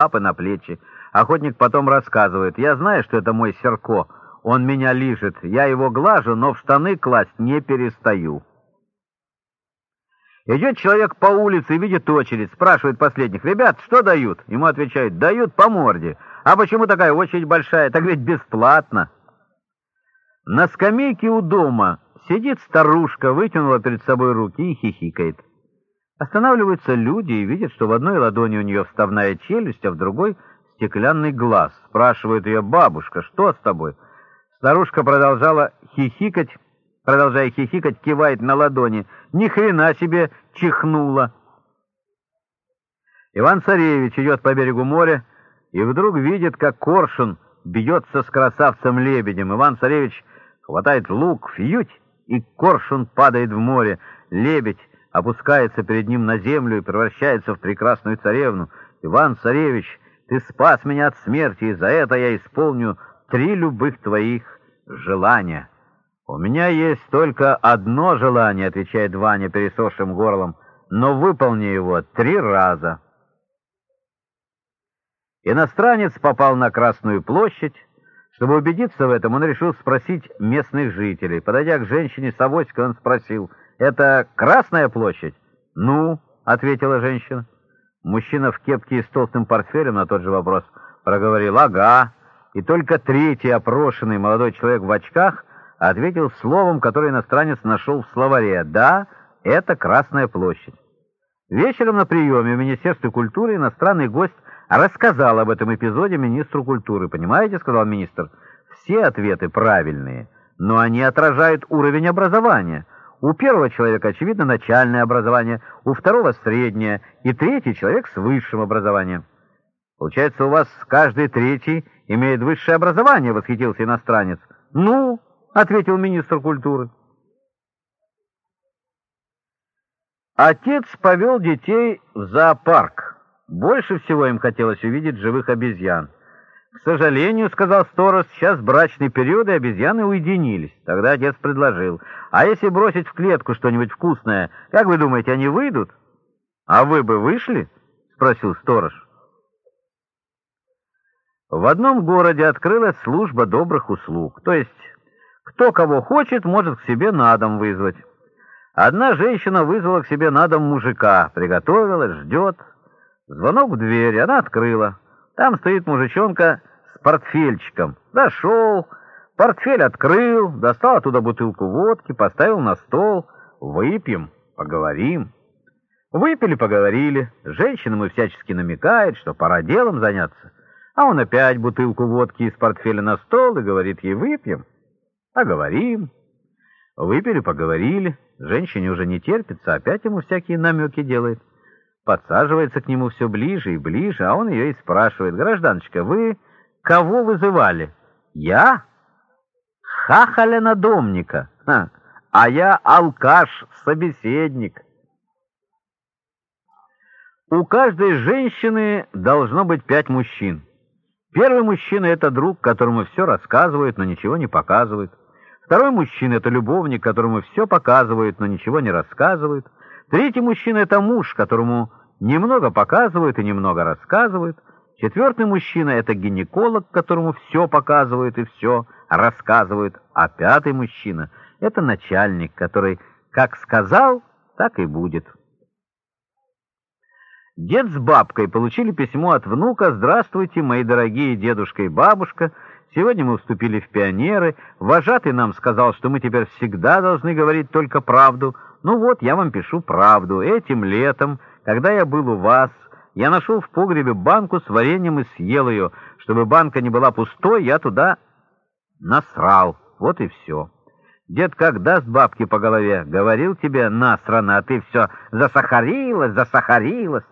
лапы на плечи. Охотник потом рассказывает, я знаю, что это мой Серко, он меня лижет, я его глажу, но в штаны класть не перестаю. Идет человек по улице и видит очередь, спрашивает последних, «Ребят, что дают?» Ему отвечают, «Дают по морде». «А почему такая очередь большая? Так ведь бесплатно». На скамейке у дома сидит старушка, вытянула перед собой руки и хихикает. Останавливаются люди и видят, что в одной ладони у нее вставная челюсть, а в другой стеклянный глаз. Спрашивает ее бабушка, что с тобой? Старушка продолжала хихикать, продолжая хихикать, кивает на ладони. Ни хрена себе чихнула. Иван-царевич идет по берегу моря и вдруг видит, как коршун бьется с красавцем-лебедем. Иван-царевич хватает лук, фьють, и коршун падает в море. Лебедь опускается перед ним на землю и превращается в прекрасную царевну. «Иван-царевич, ты спас меня от смерти, и за это я исполню три любых твоих желания». «У меня есть только одно желание», — отвечает Ваня пересохшим горлом, «но выполни его три раза». Иностранец попал на Красную площадь, чтобы убедиться в этом, он решил спросить местных жителей. Подойдя к женщине с авоськой, он спросил, «Это Красная площадь?» «Ну», — ответила женщина. Мужчина в кепке и с толстым портфелем на тот же вопрос проговорил, «Ага». И только третий опрошенный молодой человек в очках ответил словом, которое иностранец нашел в словаре. «Да, это Красная площадь». Вечером на приеме в Министерстве культуры иностранный гость рассказал об этом эпизоде министру культуры. «Понимаете, — сказал министр, — все ответы правильные, но они отражают уровень образования. У первого человека, очевидно, начальное образование, у второго — среднее, и третий человек с высшим образованием». «Получается, у вас каждый третий имеет высшее образование?» — восхитился иностранец. «Ну, — ответил министр культуры. Отец повел детей в зоопарк. Больше всего им хотелось увидеть живых обезьян. «К сожалению, — сказал сторож, — сейчас брачный период, и обезьяны уединились». Тогда отец предложил, «А если бросить в клетку что-нибудь вкусное, как вы думаете, они выйдут?» «А вы бы вышли?» — спросил сторож. В одном городе открылась служба добрых услуг, то есть кто кого хочет, может к себе на дом вызвать. Одна женщина вызвала к себе на дом мужика, приготовилась, ждет. Звонок в дверь, она открыла. Там стоит мужичонка с портфельчиком. Дошел, портфель открыл, достал оттуда бутылку водки, поставил на стол. Выпьем, поговорим. Выпили, поговорили. Женщина ему всячески намекает, что пора делом заняться. А он опять бутылку водки из портфеля на стол и говорит ей «выпьем». Поговорим. Выпили, поговорили. Женщине уже не терпится, опять ему всякие намеки делает. Подсаживается к нему все ближе и ближе, а он ее и спрашивает. «Гражданочка, вы кого вызывали?» «Я? Хахаля надомника. А я алкаш, собеседник». У каждой женщины должно быть пять мужчин. Первый мужчина — это друг, которому все рассказывают, но ничего не показывают. Второй мужчина — это любовник, которому все показывают, но ничего не рассказывают. Третий мужчина — это муж, которому немного показывают и немного рассказывают. Четвертый мужчина — это гинеколог, которому все показывают и все рассказывают. А пятый мужчина — это начальник, который как сказал, так и будет. Дед с бабкой получили письмо от внука «Здравствуйте, мои дорогие дедушка и бабушка». Сегодня мы вступили в пионеры. Вожатый нам сказал, что мы теперь всегда должны говорить только правду. Ну вот, я вам пишу правду. Этим летом, когда я был у вас, я нашел в погребе банку с вареньем и съел ее. Чтобы банка не была пустой, я туда насрал. Вот и все. Дед как даст бабки по голове, говорил тебе насрано, а ты все засахарилась, засахарилась.